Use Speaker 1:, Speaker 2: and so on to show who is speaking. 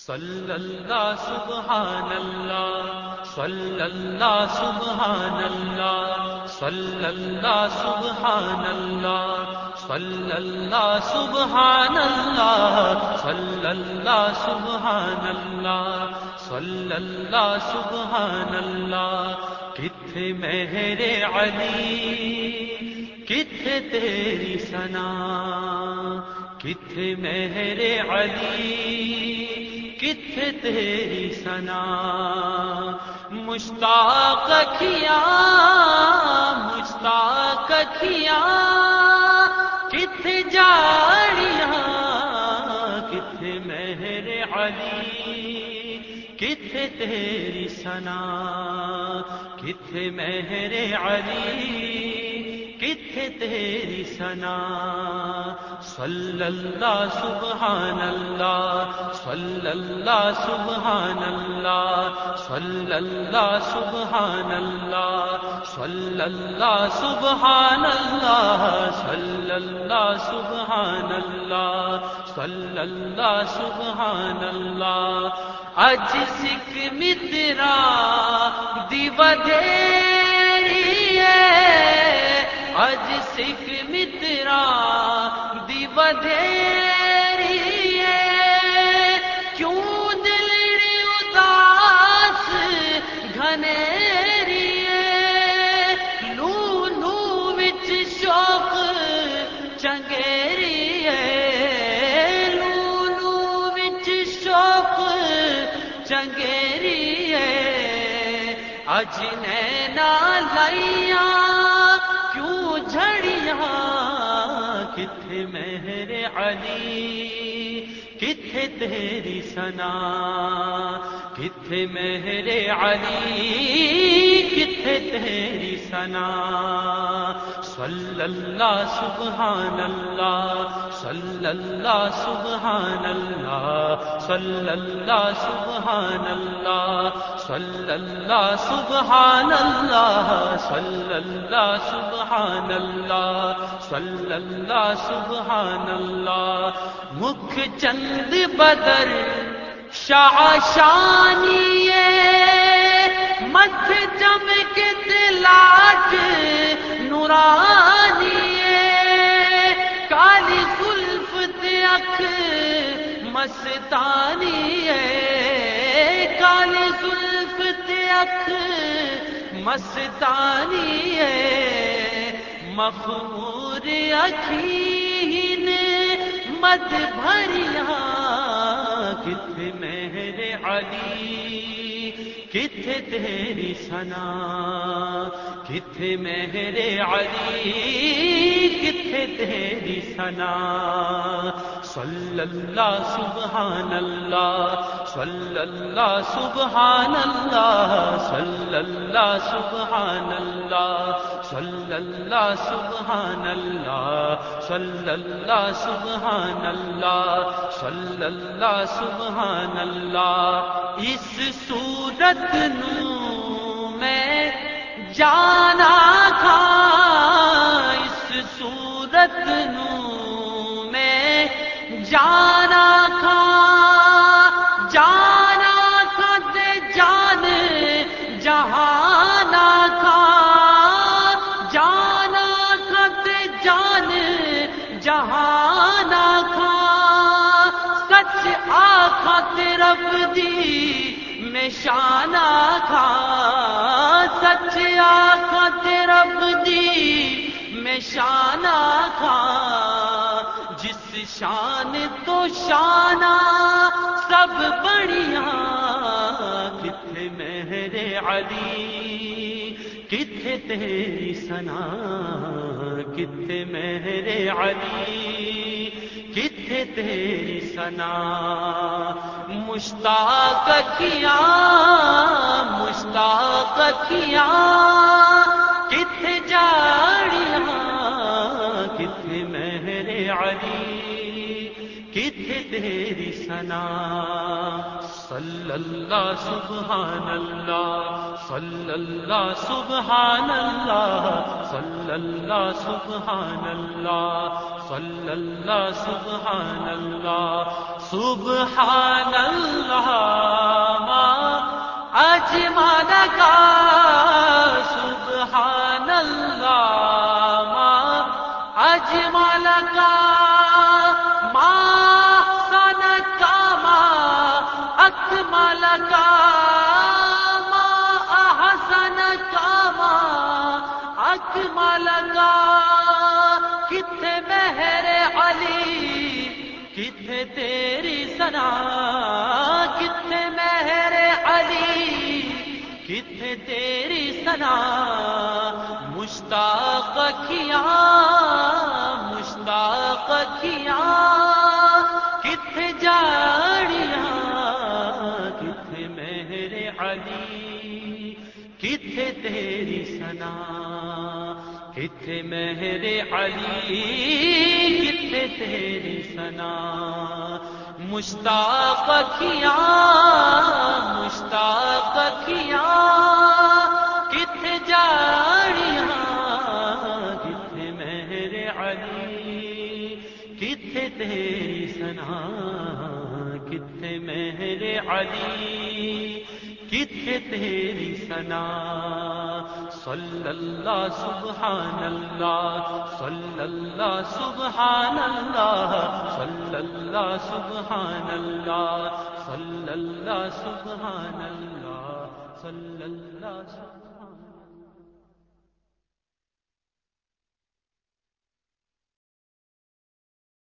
Speaker 1: صلی اللہ سبحان اللہ صلی اللہ سبحان اللہ صلی اللہ سبحان اللہ صلی اللہ سبحان اللہ صلی اللہ سبحان اللہ صلی اللہ سبحان اللہ مہر علی کتنے تیری سنا کتنے مہر علی کتنے تیری سنا مشتاق کیا مشتاق کیا کتنے جاڑیاں کتنے مہر علی؟ کتنے تیری سنا کتنے مہر علی؟ تیری سنا صلی اللہ سبحان اللہ صلی اللہ سبحان اللہ صلی اللہ سبحان اللہ صلی اللہ سبحان اللہ صلی اللہ سبحان اللہ صلی اللہ سبحان اللہ اج سکھ مترا دیو دیری اج سکھ مترا دیو دیری کیوں دلڑی اداس گھنیری لو لو وچ شوق چنگیری لو لو وچ شوق چنگیری ہے۔ اج نینا لائیاں کتنے مہر علی۔ کتنے تیری سنا کتنے مہر علی کتنے تیری سنا صلی اللہ سبحان اللہ صلی اللہ سبحان اللہ صلی اللہ سبحان اللہ صلی اللہ سبحان اللہ صلی اللہ سبحان اللہ صلی اللہ سبحان اللہ مکھ چند بدر شاشانی مت چمک دلاٹ نورانی کالی کلف اکھ مستانی کالی زلف اکھ مستانی ہے مخمور اکھین مد بھریا کتنے مہر علی کتنے تیری سنا کتنے مہر علی کتنے تیری سنا صلی اللہ سبحان اللہ صلی اللہ سبحان اللہ صلی اللہ سبحان اللہ صلی اللہ سبحان اللہ صلی اللہ سبحان اللہ صلی اللہ سبحان اللہ اس صورت نو میں جانا آخا رب دی میں شانہ تھا، سچ آخا رب دی میں شانہ تھا۔ جس شان تو شانہ، سب بڑھیا کتنے مہر علی کتنے تیری سنا کتنے مہر علی۔ کتنے تیری سنا مشتاق کیا؟ مشتاق کیا؟ کتنے جاڑیاں؟ کتنے مہر علی؟ کتنے تیری سنا صلی اللہ، سبحان اللہ صلی اللہ سبحان اللہ صلی اللہ سبحان اللہ صلی اللہ سبحان اللہ سبحان اللہ اجمل کا سبحان اللہ اجمل کا لگا۔ کتنے مہر علی، کتنے تیری سنا کتنے مہر علی، کتنے تیری سنا مشتاق کیا کتنے مہر علی، کتنے تیری سنا مشتاق کیا مشتاق کیا، کتنے جاڑیاں، کتنے مہر علی، کتنے تیری سنا کتنے مہر علی کتنے تیری سنا صلی اللہ سبحان اللہ صلی اللہ سبحان اللہ صلی اللہ سبحان اللہ صلی اللہ سبحان اللہ صلی اللہ سبحان اللہ